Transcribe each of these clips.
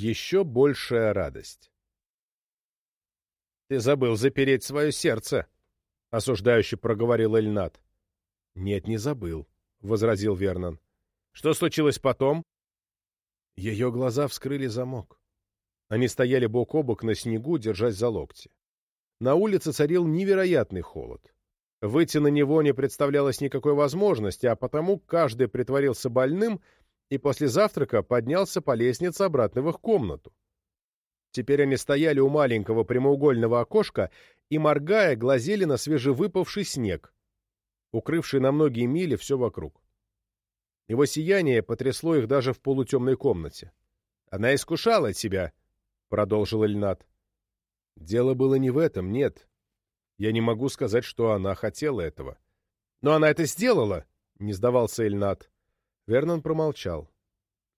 Еще большая радость. «Ты забыл запереть свое сердце», — осуждающе проговорил Эльнат. «Нет, не забыл», — возразил Вернон. «Что случилось потом?» Ее глаза вскрыли замок. Они стояли бок о бок на снегу, держась за локти. На улице царил невероятный холод. Выйти на него не представлялось никакой возможности, а потому каждый притворился больным и после завтрака поднялся по лестнице обратно в их комнату. Теперь они стояли у маленького прямоугольного окошка и, моргая, глазели на свежевыпавший снег, укрывший на многие мили все вокруг. Его сияние потрясло их даже в полутемной комнате. «Она искушала тебя», — продолжил Ильнат. «Дело было не в этом, нет. Я не могу сказать, что она хотела этого». «Но она это сделала», — не сдавался Ильнат. Вернон промолчал.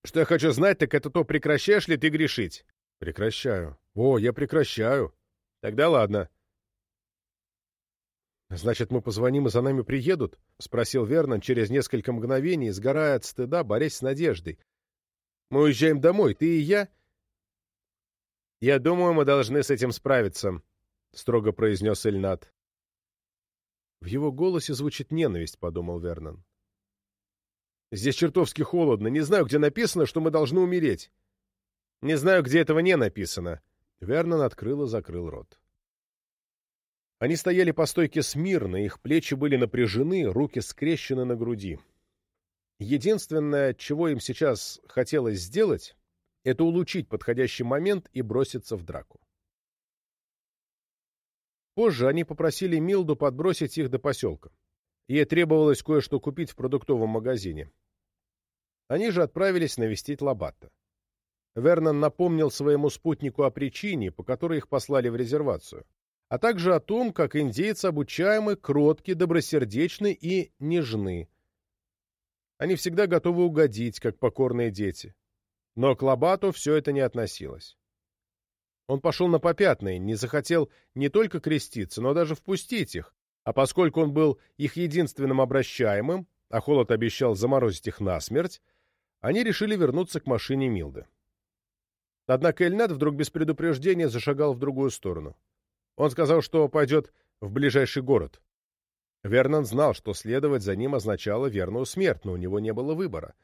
«Что я хочу знать, так это то, прекращаешь ли ты грешить?» «Прекращаю. О, я прекращаю. Тогда ладно». «Значит, мы позвоним, и за нами приедут?» — спросил Вернон через несколько мгновений, сгорая от стыда, борясь с надеждой. «Мы уезжаем домой, ты и я?» «Я думаю, мы должны с этим справиться», — строго произнес Эльнат. В его голосе звучит ненависть, — подумал Вернон. Здесь чертовски холодно. Не знаю, где написано, что мы должны умереть. Не знаю, где этого не написано. Вернон открыл и закрыл рот. Они стояли по стойке смирно, их плечи были напряжены, руки скрещены на груди. Единственное, чего им сейчас хотелось сделать, это улучшить подходящий момент и броситься в драку. Позже они попросили Милду подбросить их до поселка. Ей требовалось кое-что купить в продуктовом магазине. Они же отправились навестить Лабатта. Вернон напомнил своему спутнику о причине, по которой их послали в резервацию, а также о том, как индейцы обучаемы, кротки, добросердечны и нежны. Они всегда готовы угодить, как покорные дети. Но к Лабату все это не относилось. Он пошел на попятные, не захотел не только креститься, но даже впустить их, а поскольку он был их единственным обращаемым, а холод обещал заморозить их насмерть, они решили вернуться к машине Милды. Однако Эльнат вдруг без предупреждения зашагал в другую сторону. Он сказал, что пойдет в ближайший город. Вернон знал, что следовать за ним означало верную смерть, но у него не было выбора.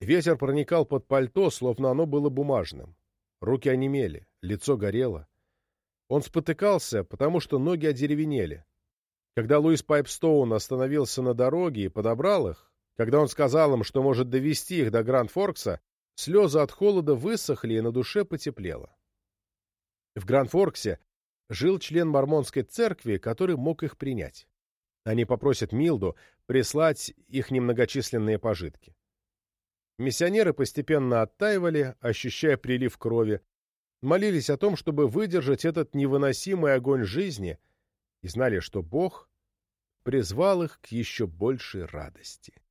Ветер проникал под пальто, словно оно было бумажным. Руки онемели, лицо горело. Он спотыкался, потому что ноги одеревенели. Когда Луис Пайпстоун остановился на дороге и подобрал их, когда он сказал им, что может довести их до Гранд-Форкса, слезы от холода высохли и на душе потеплело. В Гранд-Форксе жил член мормонской церкви, который мог их принять. Они попросят Милду прислать их немногочисленные пожитки. Миссионеры постепенно оттаивали, ощущая прилив крови, молились о том, чтобы выдержать этот невыносимый огонь жизни, и знали, что Бог призвал их к еще большей радости.